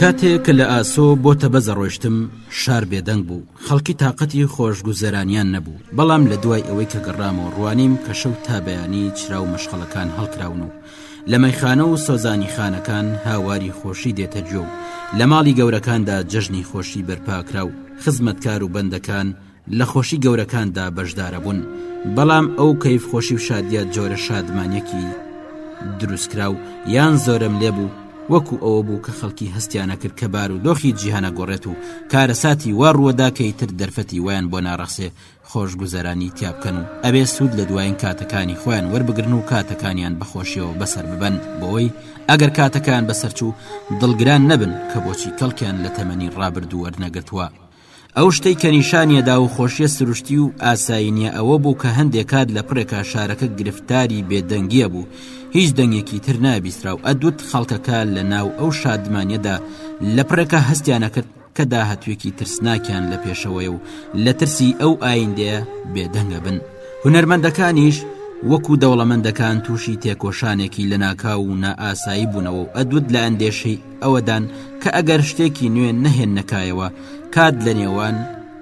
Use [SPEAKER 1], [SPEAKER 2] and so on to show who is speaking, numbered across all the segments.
[SPEAKER 1] کاتێ
[SPEAKER 2] کە لە ئاسۆ بۆ تەبەزە ڕۆشتم، شار بێدەنگ بوو خەڵکی تاقەتی خۆشگوزەرانیان نەبوو بەڵام لە دوای ئەوەی کە گەڕامەوە ڕوانیم کە شەو تا بەیانی چراو مەشخەڵەکان هەڵکراون و لە مەیخانە و سۆزانی خانەکان هاواری خۆشی دێتە گوێ و لە ماڵی گەورەکاندا جەژنی خۆشی بەرپاکرا و خزمەتکار و بەندەکان لە خۆشی گەورەکاندا بەشدارەبوون بەڵام ئەو کەیف خۆشی و شادیە جۆرە شادمانیەکی دروستکراو یان زۆرم لێبوو وەکو ئەوە بوو کە خەڵکی هەستیانە کرد کە بار و دۆخی جیهانە گۆڕێت و کارەساتی وا ڕووەداکەی تر دەرفەتی وایان بۆ ناڕەخسێ خۆشگوزەرانی تیا بکەن و ئەبێ سوود لە دوایین کاتەکانی خۆیان وەربگرن و کاتەکانیان بەخۆشیەوە بەسەر ببەن بۆی ئەگەر کاتەکان بەسەرچوو دڵگران نەبن کە بۆچی کەڵکیان لە تەمەنی ڕابردوو وەرنەگرتووە ئەو شتەی کە نیشانیە دا و خۆشیە سروشتی و ئاسایی نیە ئەوە بوو کە هەندێک کات لە پڕێکا شارەکە گرفتاری بێدەنگیە بوو هیچ دەنگێکی تر نابیسترا و ئەدوت خەڵکەکە لە ناو ئەو شادمانیەدا لە پڕێکە هەستیانەکرد کە داهتوێکی ترسناکیان لە پێشەوەی و لە ترسی ئەو ئایندەیە بێدەنگە بن هونەرمەندەکانیش وەکو دەوڵەمەندەکان تووشی تێکۆشانێکی لە ناکاو و نائاسایی بوونەوە و ئەدوت لە ئەندێشەی ئەوەدان کە ئەگەر شتێکی نوێ نەهێننەکایەوە کات لە نێوان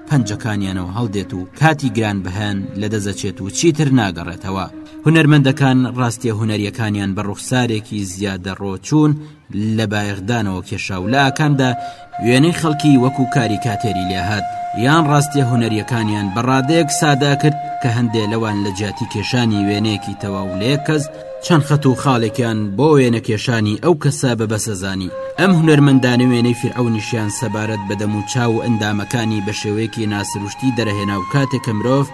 [SPEAKER 2] پەنجەکانیانەوە هەڵدێت و کاتی گران بهێن لە دەزەچێت و چیتر ناگەڕێتەوە هونەرمەندەکان ڕاستیە هونەریەکانیان بە ڕوخسارێکی زیادە ڕۆچوون لە بایەخدانەوە کێشا و لاکاندا وێنەی خەڵکی وەکو کاری کاتێری لێهات یان ڕاستیە هونەریەکانیان بە ڕادەیەک سادا کرد کە هەندێ لەوان لە جیاتی کێشانی وێنەیەکی تەواو لە یەک کەس چەند خەت و خاڵێکیان بۆ وێنە کێشانی ئەو کەسە بە بەسە زانی ئەم هونەرمەندانە وێنەی فیرعەونیشیان سەبارەت بە دەم و چاو و ئەندامەکانی بە شێوەیەکی ناسروشتی دەرەهێنا و کاتێک کە مرۆڤ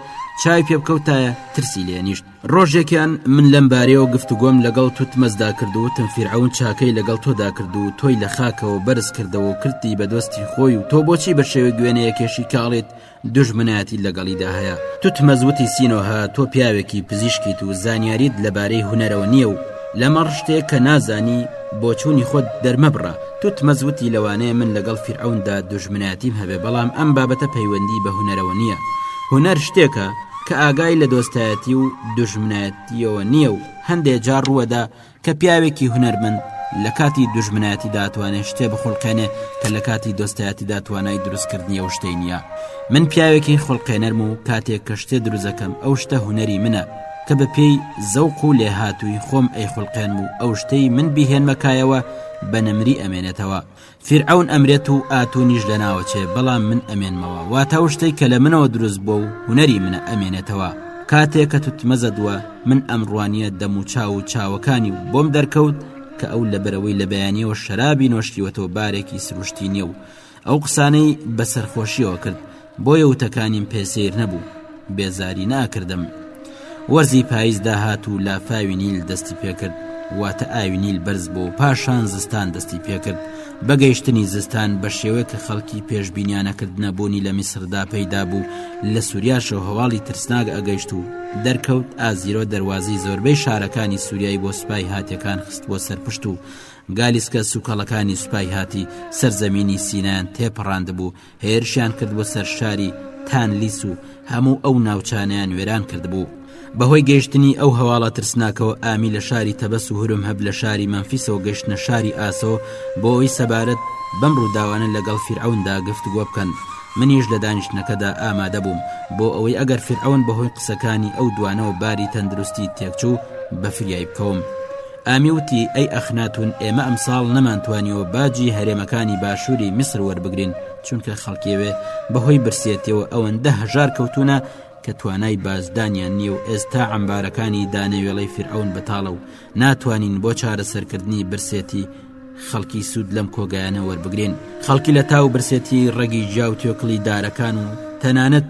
[SPEAKER 2] چاوی پێ بکەوتایە ترسی لێ نیشت ڕۆژێکیان من لەم بارەیەوە گفتوگۆم لەگەڵ توتمەزدا کرد و وتم فیرعەون چاکەی لەگەڵ تۆدا کرد و تۆی لە خاکەوە بەرز کردەوە و کردی بە دۆستی خۆی و تۆ بۆچی بە شێوەی گوێنەیەکێشی کاڵیت دوژمنایەتیت لەگەڵیدا هەیە توتمەز وتی سینۆهە تۆ پیاوێکی پزیشکیت و زانیاریت لەبارەی هونەرەوە نییە و لەمەڕ شتێک کە نازانی بۆچوونی خۆت دەرمەبڕە توتمەز وتی لەوانەیە من لەگەڵ فیرعەوندا دوژمنایەتیم هەبێ بەڵام ئەم بابەتە پەیوەندی بە هونەرەوە نییە هونەر شتێکە کە ئاگای لە دۆستایەتی و دوژمنایەتیەوە نییە و هەندێ جار ڕووەدا کە پیاوێکی هونەرمەند لە کاتی دوژمنایەتی داتوانێت شتێ بخولقێنێ کە لە کاتی دۆستایەتی داتوانای دروستکردنی ئەو شتەی نییە من پیاوێکی خولقێنەرم و کاتێک کە شتێ دروزەکەم ئەو شتە هوەری منە کە بە پێی زەوق و لێهاتووی خۆم ئەی خولقێنم و ئەو شتەی من بیهێنمەکایەوە بە نەمری ئەمێنێتەوە فیرعەون ئەمرێت و ئاتونیش لەناوەچێ بەڵام من ئەمێنمەوە واتە ئەو شتەی کە لە منەوە دروست بووە و هونەری منە ئەمێنێتەوە کاتێ کە توتمە زەدووە من ئەم ڕوانیە دەم و چاو و چاوەکانی و بۆم دەرکەوت کە ئەو لە بەرەوەی لە بەیانیەوە شەرابی نۆشتیوەتەوە بارێکی سروشتی نییە و ئەو قسانەی بە سەرخۆشیەوە کرد بۆیە وتەکانیم پێ سەیر نەبوو بێزاری ناکردم وەرزی پاییز داهات و لافاوی نیل دەستی پێکرد واتە ئاوی نیل بەرز بۆ پاشان زستان دەستی پێکرد بەگەیشتنی زستان بە شێوەیە کە خەڵکی پێشببینیانەکردنە بوونی لە میسردا پەیدا بوو لە سووریاشەوە هەواڵی ترسناک ئەگەیشت و دەرکەوت ئازیرۆ دەواازی زۆربەی شارەکانی سووریای بۆ سوپای هاتیەکان خست بۆ سەرپشت و گالیسکە سوکەڵەکانی سوپای هاتی سەرزەمینی سینایان تێپەڕاند بوو هێرشیان کرد بۆ سەر شاری تانلیس و هەموو ئەو ناوچانیان وێران کردبوو بەهۆی گەیشتنی ئەو هەواڵە ترسناکەوە ئامی لە شاری تەبەس و هورم هەب لە شاری مەمفیسەوە گەشتنە شاری ئاسۆ بۆی سەبارەت بەم ڕووداوانە لەگەڵ فیرعوندا گفتوگۆ بکەن منیش لە دانیشتنەکەدا ئامادە بووم بۆ ئەوەی ئەگەر فرعون بەهۆی قسەکانی ئەو دوانەوە باری تەندروستی تێکچوو بە فریای بکەوم ئامی وتی، ئەی ئەخناتون ئێمە ئەمساڵ نەمانتوانیوە باجی هەرێمەکانی باشووری میسر وەربگرین، چونکە خەڵکی ئەوێ بەهۆی برسێتیەوە ئەوەندە هەژار کەوتوونە کە توانای بازدانیان نییە و ئێستا عەمبارەکانی دانەوێڵەی فیرعەون بەتاڵە و ناتوانین بۆ چارەسەرکردنی برسێتی خەڵکی سوود لەم کۆگایانە وەربگرین خەڵکی لەتاو و برسێتی ڕەگی جیا و توێکڵی دارەکان و تەنانەت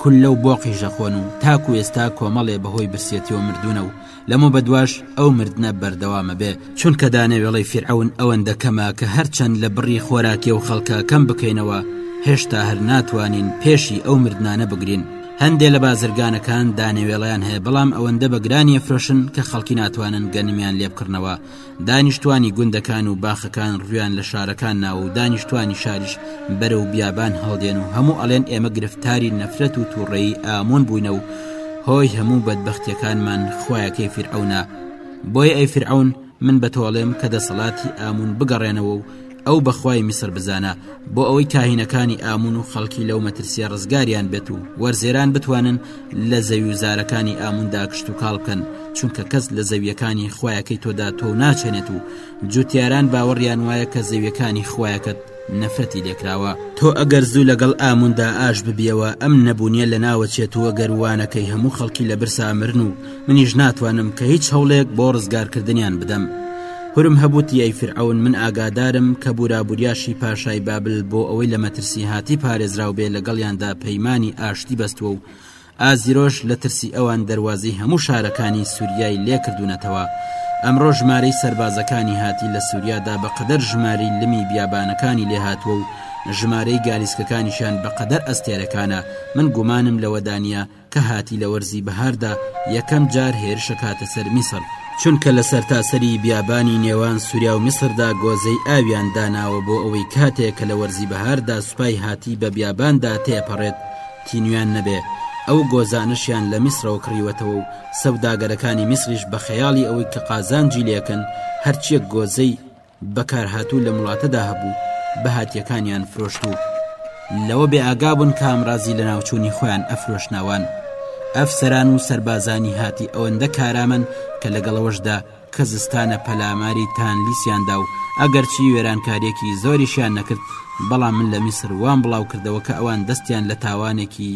[SPEAKER 2] کوللە و بۆقیش دەخۆن و تاکو ئێستا کۆمەڵێ بەهۆی برسێتیەوە مردوونە و لەمە بەدواش ئەو مردنە بەردەوامە بێ چونکە دانەوێڵەی فیرعەون ئەوەندە کەمە کە هەرچەند لە بڕی خۆراکی و خەڵکە کەم بکەینەوە هێشتا هەر ناتوانین پێشی ئەو مردانە بگرین هەندێ لە بازرگانەکان دانەوێڵیان هەیە بەڵام ئەوەندە بە گرانی ئەفرۆشن کە خەڵکی ناتوانن گەنمیان لێبکڕنەوە دانیشتوانی گوندەکان و باخەکان ڕویان لە شارەکان ناوە و دانیشتوانی شاریش بەرە و بیابان هەڵدێن و هەموو ئەلێن ئێمە گرفتاری نەفرەت و تووڕێی ئامون بووینە و هۆی هەموو بەدبختیەکانمان خویەکەی فیرعونە بۆیە ئەی فرعون من بە تۆڵێم کە دەسەڵاتی ئامون بگەڕێنەوە و ئەو بە خوای میسر بزانە بۆ ئەوەی کاهینەکانی ئامون و خەڵکی لەو مەترسیە ڕزگاریان بێت و وەرزێران بتوانن لە زەوی و زارەکانی ئاموندا کشت و کاڵ بکەن چونکە کەس لە زەویەکانی خویەکەی تۆدا تۆ ناچێنێت و جوتیاران باوەڕیان وایە کە زەویەکانی خویەکەت نەفرەتی لێکراوە تۆ ئەگەر زوو لەگەڵ ئاموندا ئاش ببیەوە ئەم نەبوونیە لە ناوە چێت و ئەگەر وانەکەی هەموو خەڵکی لە برسا مرن و منیش ناتوانم کە هیچ هەوڵێک بۆ ڕزگارکردنیان بدەم هورم هەبووتی ئەی فرعەون من ئاگادارم کە بورابوریاشی پاشای بابل بۆ ئەوەی لە مەترسی هاتی پارێزراو بێ لەگەڵیاندا پەیمانی ئاشتی بەستووە و ئازیرۆش لە ترسی ئەوان دەروازەی هەموو شارەکانی سوریای لێکردوونەتەوە ئەمڕۆ ژمارەی سەربازەکانی هاتی لە سوریادا بەقەدەر ژمارەی لمی بیابانەکانی لێهاتووە و ژمارەی گالیسکەکانیشیان بەقەدەر ئەستێرەکانە من گومانم لەوەدا نییە کە هاتی لە وەرزی بەهاردا یەکەم جار هێرش ئەکاتە سەر میسڕ، چونکە لە سەرتاسەری بیابانی نێوان سوریا و میسڕدا گۆزەی ئاویان داناوە بۆ ئەوەی کاتێ کە لە وەرزی بەهاردا سوپای هاتی بە بیاباندا تێپەڕێت تینویان نەبێ، ئەو گۆزانەشیان لە میسڕەوە کڕیوەتەوە و سەوداگەرەکانی میسڕیش بە خەیاڵی ئەوەی کە قازانجی لێکەن هەرچیەک گۆزەی بەکارهاتوو لەم وڵاتەدا هەبوو بەهاتیەکانیان فرۆشت و لەوە بێ ئاگابوون کامرازی لە ناوچوونی خۆیان ئەفرۆشناوان ئەفسەران و سەربازانی هاتی ئەوەندە کارامن کە لەگەڵەوەشدا کە زستانە پەلاماری تانلیسیاندا و ئەگەرچی وێرانکاریەکی زۆریشیان نەکرد بەڵام من لە میسر وام بڵاو کردەوە کە ئەوان دەستیان لە تاوانێکی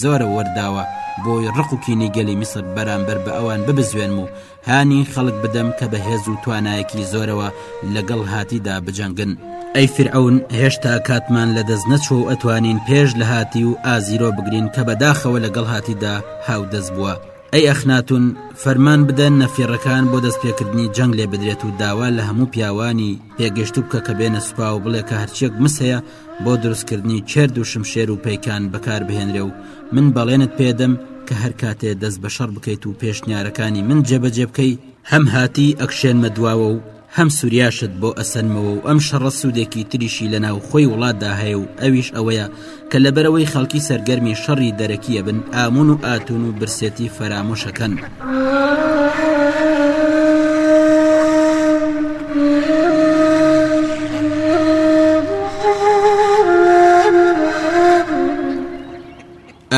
[SPEAKER 2] زۆرە وەرداوە بۆی ڕق و کینەی گەلی میسر بەرامبەر بە ئەوان ببزوێنم و هانی خەڵک بدەم کە بە هێز و توانایەکی زۆرەوە لەگەڵ هاتیدا بجەنگن ئەی فرعون هێشتا کاتمان لە دەست نەچوە و ئەتوانین پێش لە هاتی و ئازیرۆ بگرین کە بەداخەوە لەگەڵ هاتیدا هاودەست بووە ئەی ئەخناتون فەرمان بدەن نەفیڕەکان بۆ دەست پێکردنی جەنگ لێ بدرێت و داوا لە هەموو پیاوانی پێگەشتو بکە کە بێنە سوپا و بڵێ کە هەرچیەک مس هەیە بۆ دروستکردنی چێرد و شمشێر و پەیکان بەکار بهێنرێ و من بەڵێنت پێدەم کە هەر کاتێ دەست بە شەڕ بکەیت و پێشنیارەکانی من جێبەجێ بکەی هەم هاتی ئەکشێنمە دواوە و هەم سووریاشت بۆ ئەسەنمەوە و ئەم شەڕە سوودێکی تریشی لە ناو خۆی وڵاتدا هەیە و ئەویش ئەوەیە کە لەبەرەوەی خەڵکی سەرگەرمی شەڕی دەرەکیە بن ئامون و ئاتون و برسێتی فەرامۆشەکەن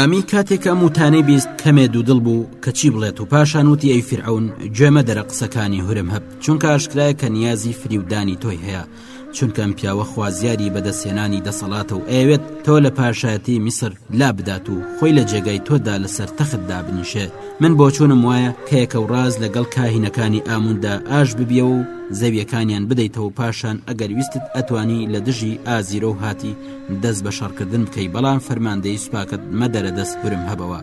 [SPEAKER 2] ئامی کاتێک ئەم وتانەی بیست کەمێ دوودڵ بوو کە چی بڵێت و پاشان وتی ئەی فرعون گوێمە دەرە قسەکانی هورم هەب چونکە ئاشکرایە کە نیازی فریودانی تۆی هەیە چونکە ئەم پیاوە خوازیاری بەدەستهێنانی دەسەڵاتە و ئەیەوێت تۆ لە پاشایەتی میسر لابدات و خۆی لە جێگای تۆدا لەسەر تەخت دابنیشێت من بۆچوونم وایە کە یەکەوڕاز لەگەڵ کاهینەکانی ئاموندا ئاش ببیەوە و زەویەکانیان بدەیتەوە پاشان ئەگەر ویستت ئەتوانی لە دژی ئازیرۆ و هاتی دەست بە شەڕکردن بکەی بەڵام فەرماندەی سوپاکەت مەدەرە دەست برم هەبەوە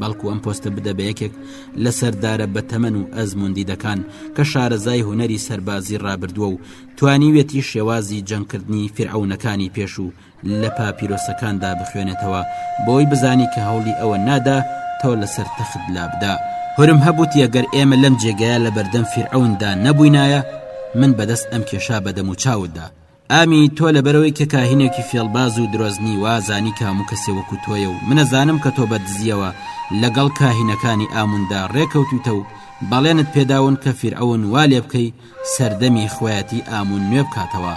[SPEAKER 2] بەڵکو ئەم پۆستە بدە بە یەکێک لە سەردارە بە تەمەن و ئەزموندیدەکان کە شارەزای هوەری سەربازی ڕابردووە و توانیوێتی شێوازی جەنگکردنی فرعونەکانی پێش و لە پاپیرۆسەکاندا بخوێنێتەوە بۆی بزانی کە هەوڵی ئەوە نادا تۆ لەسەر تەخت لابدا هورم هەبووتی ئەگەر ئێمە لەم جێگایە لە بەردەم فرعوندا نەبووینایە من بەدەست ئەم کێشا بەدەم و چاوتدا ئامی تۆ لەبەرەوەی کە کاهینێکی فێڵباز و درۆزنی وازانی کام و کەسێ وەکو تۆیە و منەزانم کە تۆ بەدزیەوە لەگەڵ کاهینەکانی ئاموندا ڕێکەوتوتە و بەڵێنت پێداون کە فیرعون وا لێ بکەی سەردەمی خۆیەتی ئامون نوێ بکاتەوە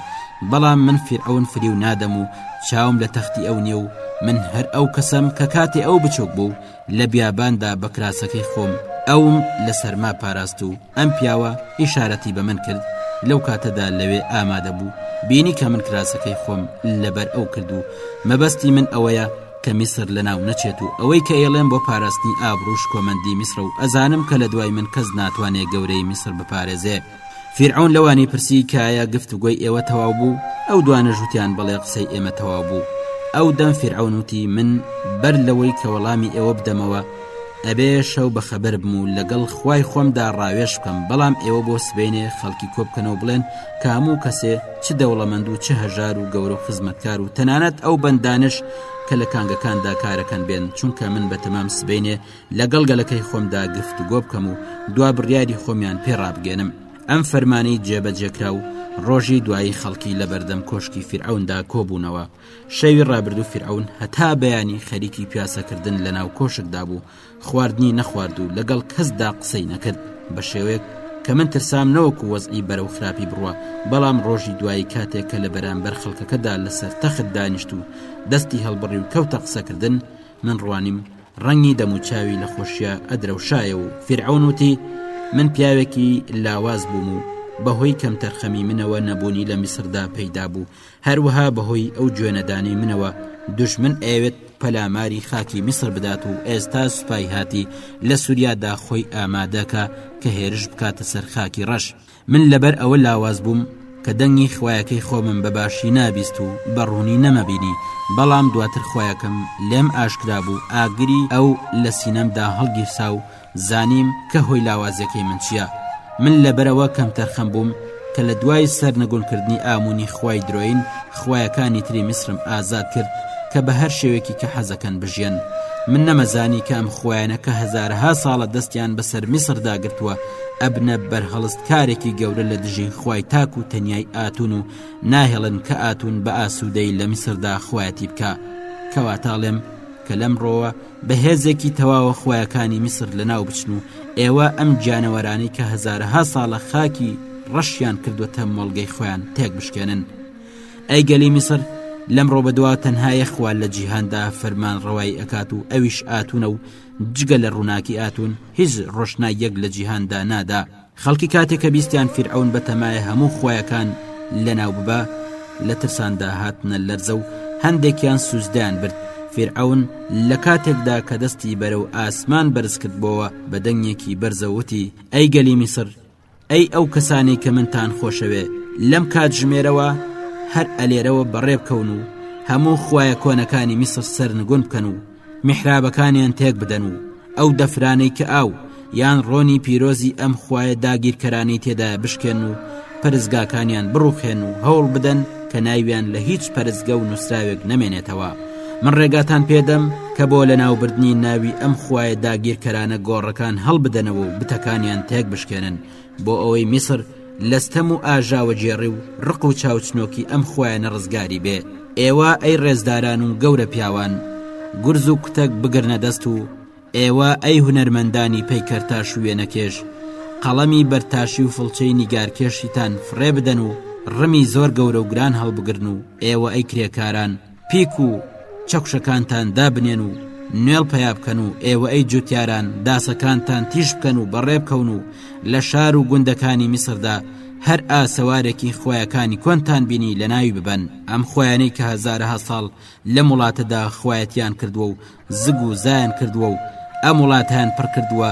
[SPEAKER 2] بەڵام من فیرعەون فریو نادەم و چاوم لە تەختی ئەو نیە و من هەر ئەو کەسم کە کاتێ ئەو بچووک بوو لە بیاباندا بە کراسەکەی خۆم ئەوم لە سەرما پاراست و ئەم پیاوە ئیشارەتی بە من کرد لەو کاتەدا لەوێ ئامادە بوو بینی کە من کراسەکەی خۆم لەبەر ئەو کرد و مەبەستی من ئەوەیە کە میسر لەناو نەچێت و ئەوەی کە ئێڵێم بۆ پاراستنی ئابڕوو شکۆمەندی میسرە و ئەزانم کە لە دوای من کەس ناتوانێ گەورەی میسر بپارێزێ فیرعەون لەوانی پرسی کە ئایا گفتوگۆی ئێوە تەواو بوو ئەو دوانە ژوتیان بەڵێ قسەی ئێمە تەواو بوو ئەو دەم فیرعەون وتی من بەر لەوەی کە وەڵامی ئێوە بدەمەوە ئەبێ شەو بە خەبەر بم و لەگەڵ خوای خۆمدا ڕاوێش بکەم بەڵام ئێوە بۆ سبەینێ خەڵکی کۆبکەنەوە بڵێن کە هەموو کەسێ چ دەوڵەمەند و چ هەژار و گەورە و خزمەتکار و تەنانەت ئەو بەندانش کە لە کانگەکاندا کارەکەن بێن چونکە من بە تەمام سبینێ لەگەڵ گەلەکەی خۆمدا گفت و گۆ بکەم و دوا بڕیاری خۆمیان پێ ڕابگەێنم ئەم فەرمانی جێبەجێکرا و ڕۆژی دوایی خەڵکی لە بەردەم کۆشکی فرعوندا کۆبوونەوە شەوی ڕابردوو فرعون هەتا بەیانی خەریکی پیاسەکردن لە ناو کۆشکدا بوو خواردنی نەخوارد و لەگەڵ کەسدا قسەی نەکرد بە شێوەیەک کە من ترسام نەوەکو وەزعی بەرەو خراپی بڕە بەڵام ڕۆژی دوایی کاتێک کە لە بەرامبەر خەڵکەکەدا لەسەر تەخت دانیشت و دەستی هەڵبڕی و کەوتە قسەکردن من ڕوانیم ڕەنگی دەموچاوی لە خۆشیە ئەدرەوشایە و فیرعون وتی من پیاوێکی لاواز بووم و بەهۆی کەمتەرخەمی منەوە نەبوونی لە میسردا پەیدا بوو هەروەها بەهۆی ئەو جوێنەدانەی منەوە دوژمن ئەیەوێت پەلاماری خاکی میسر بدات و ئێستا سوپای هاتی لە سووریادا خۆی ئامادەکە کە هێرش بکاتە سەر خاکی ڕەش من لەبەر ئەوە لاواز بووم کە دەنگی خویەکەی خۆمم بە باشی نابیست و بە ڕوونی نەمەبینی بەڵام دواتر خویەکەم لێم ئاشکرا بوو ئاگری ئەو لە سینەمدا هەڵگیرسا و زانیم کە هۆی لاوازیەکەی من چیە من لەبەرەوە کەمتەرخەم بووم کە لە دوای سەر نەگونکردنی ئامونی خوای درۆین خویەکانی تری میسرم ئازاد کرد کە بە هەر شێوێکی کە حەزەکەن بژێن من نەمەزانی کە ئەم خویانە کە هەزارها ساڵە دەستیان بەسەر میسر داگرتووە ئەبنە بەرهەڵست کارێکی گەورە لە دژی خوای تاک و تەنیای ئاتون و ناهێڵن کە ئاتون بە ئاسوودەی لە میسردا خویەتی بکە کەواتاڵێم کە لەمڕۆوە بە هێزێکی تەواوە خویەکانی میسر لەناو بچن و ئێوە ئەم گیانەوەرانەی کە هەزارەها ساڵە خاکی ڕەشیان کردوەتە مۆڵگەی خۆیان تێک بشکێنن ئەی گەلی میسر لەم ڕۆبدوا تەنها یەخوا لە جیهاندا فەرمان ڕەوای ئەکات و ئەویش ئاتونە و جگە لە ڕووناکی ئاتون هیچ ڕۆشنای یەک لە جیهاندا نادا خەڵکی کاتێ کە بیستیان فیرعەون بەتەمایە هەموو خویەکان لەناو ببا لە ترساندا هاتنە لەرزە و هەندێکیان سوزدان برد فیرعەون لە کاتێکدا کە دەستی بەرە و ئاسمان بەرز کردبەوە بە دەنگێکی بەرزەوتی ئەی گەلی میسر ئەی ئەو کەسانی کە منتان خۆشەوێ لەم کات ژمێرەوە هەر ئەلێرەوە بەڕێ بکەون و هەموو خویە کۆنەکانی میسر سەرنگون بکەن و میحرابەکانیان تێک بدەن و ئەو دەفرانەی کە ئاو یان ڕۆنی پیرۆزی ئەم خوایە داگیرکەرانی تێدا بشکێن و پەرزگاکانیان بڕوخێن و هەوڵ بدەن کە ناویان لە هیچ پەرزگە و نووسراوێک نەمێنێتەوە من ڕێگاتان پێدەم کە بۆ لە ناوبردنی ناوی ئەم خوایە داگیرکەرانە گۆڕەکان هەڵبدەنەوە و بتەکانیان تێک بشکێنن بۆ ئەوەی میسر لە ستەم و ئاژاوەگێڕی و ڕق و چاوچنۆکی ئەم خویانە ڕزگاری بێ ئێوە ئەی ڕێزداران و گەورە پیاوان گورز و کوتەک بگرنە دەست و ئێوە ئەی هونەرمەندانی پەیکەرتاش و وێنەکێش قەڵەمی بەرتاشی و فڵچەی نیگارکێشیتان فڕێ بدەن و ڕمی زۆر گەورە و گران هەڵبگرن و ئێوە ئەی کرێکاران پیک و چەکوشەکانتان دابنێن و نوێڵ پەیا بکەن و ئێوە ئەی جوتیاران داسەکانتان تیژ بکەن و بەڕێ بکەون و لە شار و گوندەکانی میسردا هەر ئاسەوارێکی خویەکانی کۆنتان بینی لە ناوی ببەن ئەم خویانەی کە هەزارەها ساڵ لەم وڵاتەدا خویەتیان کردووە و زگ و زایان کردووە و ئەم وڵاتەیان پڕ کردووە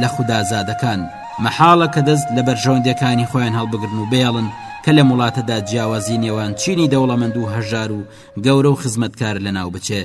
[SPEAKER 2] لە خودازادەکان، مەحاڵە کە دەست لە بەرژەوەندیەکانی خۆیان هەڵبگرن و بێڵن کە لەم وڵاتەدا جیاوازی نێوان چینی دەوڵەمەند و هەژار و گەورە و خزمەتکار لەناو بچێ.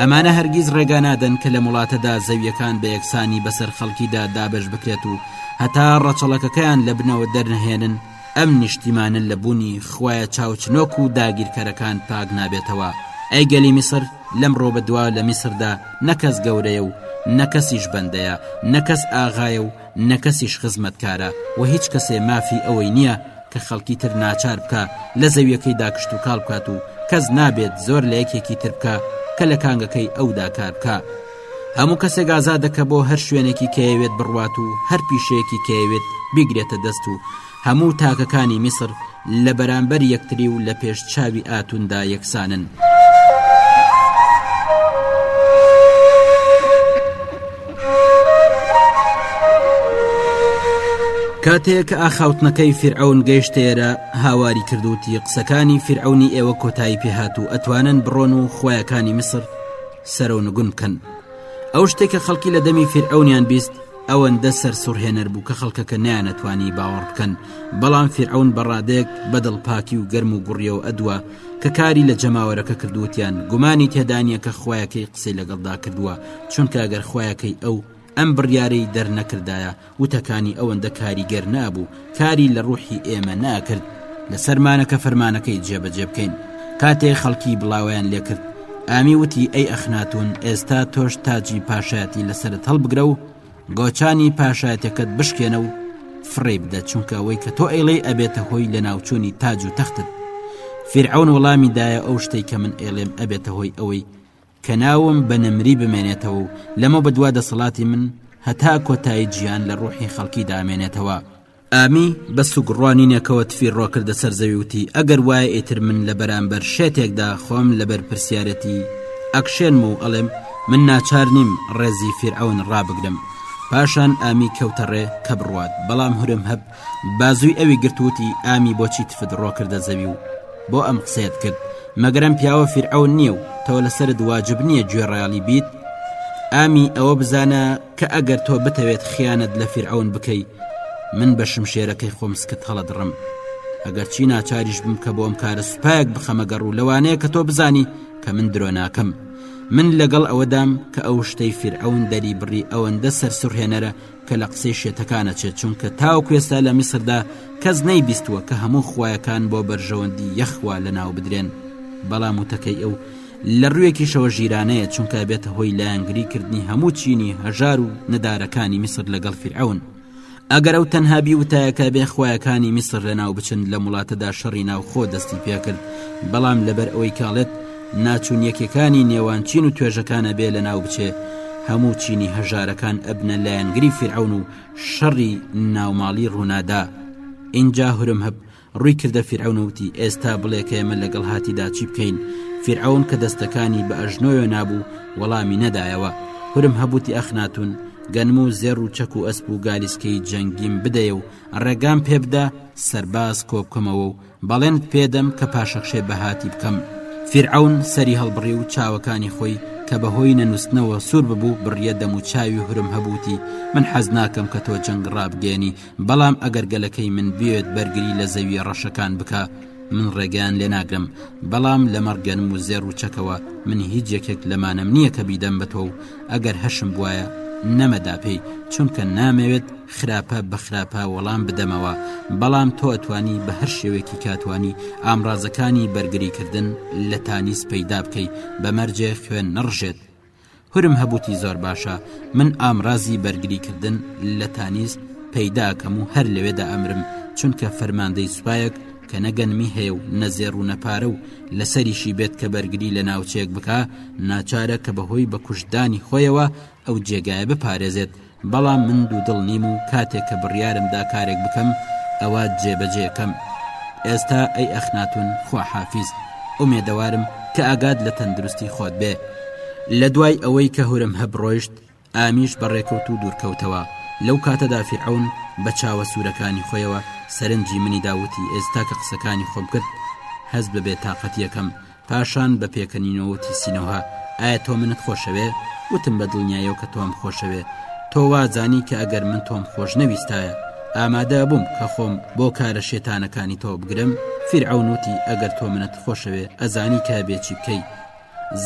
[SPEAKER 2] ئەمانە هەرگیز ڕێگا نادەن کە لەم وڵاتەدا زەویەکان بە یەکسانی بەسەر خەڵکیدا دابەش بکرێت و هەتا ڕەچەڵەکەکەیان لە بنەوە دەرنەهێنن، ئەم نیشتیمانە لە بوونی خویە چاوچنۆک و داگیرکەرەکان پاک نابێتەوە ئەی گەلی میسر لەم ڕۆ بە دوا لە میسردا نەکەس گەورەیە و نەکەسیش بەندەیە نەکەس ئاغایە و نەکەسیش خزمەتکارە و هیچ کەسێ مافی ئەوەی نییە کە خەڵکی تر ناچار بکە لە زەویەکەی داکشت و کاڵ بکات و کەس نابێت زۆر لە یەکێکی تر بکە کە لە کانگەکەی ئەودا کار بکە هەموو کەسێک ئازادە کە بۆ هەر شوێنێکی کەیەوێت بڕوات و هەر پیشەیەکی کەیەوێت بیگرێتە دەست و هەموو تاکەکانی میسر لە بەرامبەر یەکتری و لە پێش چاوی ئاتوندا یەکسانن. کاتێ کە ئاخاوتنەکەی فیرعەون گەیشتە ئێرە هاواری کردوتی قسەکانی فیرعەونی ئێوە کۆتایی پێهات و ئەتوانن بڕۆن و خویەکانی میسر سەرو نگون بکەن ئەو شتەی کە خەڵکی لە دەمی فیرعەونیان بیست ئەوەندە سەر سوڕهێنەر بوو کە خەڵکەکە نیانەتوانی باوەڕ بکەن بەڵام فیرعەون بەڕادەیەک بەدڵ پاکی و گەرم و گوڕیەوە ئەدووە کە کاری لە جەماوەرەکە کردووتیان گومانی تێدانە کە خویەکەی قسەی لەگەڵدا کردووە چونکە گەر خویەکەی ئەو ئەم بڕیارەی دەرنەکردایە وتەکانی ئەوەندە کاریگەر نابوو کاری لە ڕوحی ئێمە ناکرد لە سەرمانە کە فەرمانەکەی جێبەجێ بکەین کاتێ خەڵکی بڵاوەیان لێکرد ئامی وتی ئەی ئەخناتون ئێستا تۆش تاجی پاشایەتی لەسرت هەڵبگرە و گۆچانی پاشایەتەکەت بشکێنە و فڕێ بدە چونکە ئەوەی کە تۆ ئەیڵێ ئەبێتە هۆی لە ناوچوونی تاج و تەختت فیرعون وەڵامی دایە ئەو شتەی کە من ئێڵێم ئەبێتە هۆی ئەوەی کە ناوم بە نەمری بمێنێتەوە و لەمە بەدوا دەسەڵاتی من هەتا کۆتایی جیهان لە ڕوحی خەڵکی دامێنێتەوە. ئامی بە سوک ڕوانینێکەوە تفی ڕۆکردە سەر زەوی وتی، ئەگەر وایە ئیتر من لە بەرامبەر شێتێکدا خۆم لە بەرپرسیارێتی ئەکشێنم و ئەڵێم من ناچار نیم ڕێزی فیرعەون ڕابگرم. پاشان ئامی کەوتە ڕێ کە بڕوات بەڵام هورمهەب، بازوی ئەوی گرت وتی ئامی بۆچی تفت ڕۆکردە زەوی و بۆ ئەم قسەیەت کرد مەگەرم پیاوە فیرعەون نییە و تۆ لەسرت واجب نییە گوێ ڕایالی بیت ئامی ئەوە بزانە کە ئەگەر تۆ بتەوێت خیانەت لە فیرعەون بکەی من بە شمشێرەکەی خۆم سکت هەڵە دڕم ئەگەر چی ناچاریش بم کە بۆ ئەم کارە سوپایەک بخەمەگەڕ و لەوانەیە کە تۆ بزانی کە من درۆ ناکەم من لەگەڵ ئەوەدام کە ئەو شتەی فیرعەون دەری بڕی ئەوەندە سەرسوڕهێنەرە کە لە قسەی شێتەکان ئەچێت چونکە تاوەکو ئێستا لە میسردا کەس نەیبیستووە کە هەموو خوایەکان بۆ بەرژەوەندی یەخوا لەناو بدرێن بەڵام وتەکەی ئەو لە ڕوویەکیشەوە ژیرانەیە چونکە بێتە هۆی لایەنگری کردنی هەموو چینی هەژار و ندارەکانی میسر لەگەڵ فرعون ئەگەر ئەو تەنها بیوتایەکە بێ خویەکانی میسر لەناو بچن لە وڵاتەدا شەڕی ناوخۆ دەستی پێکرد بەڵام لەبەر ئەوەی کاڵێت ناچونیەکیەکانی نێوان چین و توێژەکان ئەبێ لەناو بچێ هەموو چینی هەژارەکان ئەبنە لایەنگری فیرعون و شەڕی ناوماڵی ڕوونادا ئینجا هورم هەب ڕووی کردە فیرعون وتی ئێستا بڵێ کە ئێمە لەگەڵ هاتیدا چی بکەین فیرعون کە دەستەکانی بە ئەژنۆیە نابوو وەڵامی نەدایەوە هورم هەبوتی ئەخناتون گەنم و زێر و چەک و ئەسپ و گالیسکەی جەنگیم بدەیە و ڕێگام پێبدا سەرباز کۆبکەمەوە و بەڵێنت پێدەم کە پاشەکشێ بەهاتی بکەم. فیرعەون سەری هەڵبڕی و چاوەکانی خۆی کە بە هۆی نەنووستنەوە سوور ببوو بڕیە دەم و چاوی هورم هەبووتی من حەز ناکەم کە تۆ جەنگ ڕابگەیەنی بەڵام ئەگەر گەلەکەی من بوێت بەرگری لە زەویە ڕەشەکان بکە من ڕێگەیان لێ ناگرم بەڵام لەمەڕ گەنم و زێر و چەکەوە من هیچ یەکێک لەمانەم نییە کە بیدەم بە تۆ و ئەگەر هەشم بواە نەمەدا پێی چونکە نامەوێت خراپە بە خراپە وەڵام بدەمەوە بەڵام تۆ ئەتوانی بە هەر شێوێکی کاتوانی ئامرازەکانی بەرگریکردن لە تانیس پەیدا بکەی بە مەرجێ خوێن نڕژێت هورم هەبووتی زۆر باشە من ئامرازی بەرگریکردن لە تانیس پەیداکەم و هەر لەوێدا ئەمرم چونکە فەرماندەی سوپایەک کە نەگەنمی هەیە و نەزێڕ و نەپارە و لەسەریشی بێت کە بەرگری لە ناوچەیەک بکە ناچارە کە بەهۆی بەکوشتدانی خۆیەوە ئەو جێگایە بپارێزێت بەڵام من دوودڵ نیم و کاتێک کە بڕیارم دا کارێک بکەم ئەوە جێبەجێکەم ئێستا ئەی ئەخناتون خواحافیز ئومێدەوارم کە ئاگاد لە تەندروستی خۆت بێ لە دوای ئەوەی کە هورم هەبڕۆیشت ئامیش بەڕێکەوت و دوورکەوتەوە لەو کاتەدا فیرعون بە چاوە سوورەکانی خۆیەوە سەرنجی منی داوتی ئێستا کە قسەکانی خۆم کرد هەست بە بێتاقەتیەکەم پاشان بە پێکەنینەوە وتی سینەوها ئایا تۆ منت خۆشەوێ وتم بە دڵنیایەوە کە تۆم خۆشەوێ تۆ وازانی کە ئەگەر من تۆم خۆش نەویستایە ئامادە بووم کە خۆم بۆ کارە شێتانەکانی تۆ بگرم فیرعونوتی ئەگەر تۆ منت خۆشەوێ ئەزانی کە بێ چی بکەیت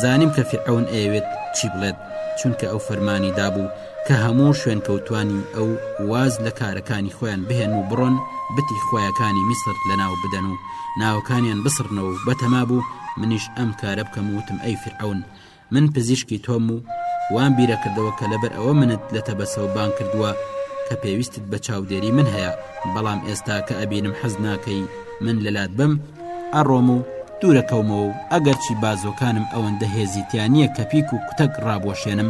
[SPEAKER 2] زانیم کە فیعون ئەیەوێت چی بڵێت چونکە ئەو فەرمانی دابوو کە هەموو شوێنکەوتوانی ئەو واز لە کارەکانی خۆیان بهێن و بڕۆن بتی خۆیەکانی میسر لەناو بدەن و ناوەکانیان بسڕنەوە و بەتەما بوو منیش ئەم کارە بکەم وتم ئەی فیرعەون من پزیشکی تۆم و وام بیرە کردەوە کە لەبەر ئەوە منت لە تەبەسەوە بانگ کردووە کە پێویستت بە چاودێری من هەیە بەڵام ئێستا کە ئەبینم حەز ناکەی من لەلات بم ئەڕۆم و دوورەکەومەوە و ئەگەرچی بازۆکانم ئەوەندە هێزیتیان نییە کە پیک و کوتەک ڕابوەشێنم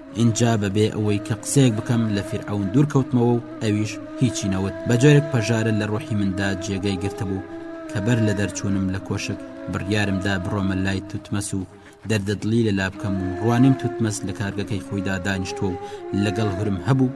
[SPEAKER 2] ئینجا بەبێ ئەوەی کە قسەیەک بکەم لە فیرعەون دوور کەوتمەوە و ئەویش هیچی نەوت بە جۆرێک پەژارە لە ڕۆحی مندا جێگەی گرتبوو کە بەر لە دەرچوونم لە کۆشک بڕیارمدا بڕۆمە لای توتمەس و دەردەدڵی لەلا بکەم و ڕوانیم توتمەس لە کارگەکەی خۆیدا دانیشتووە و لەگەڵ هورم هەبوو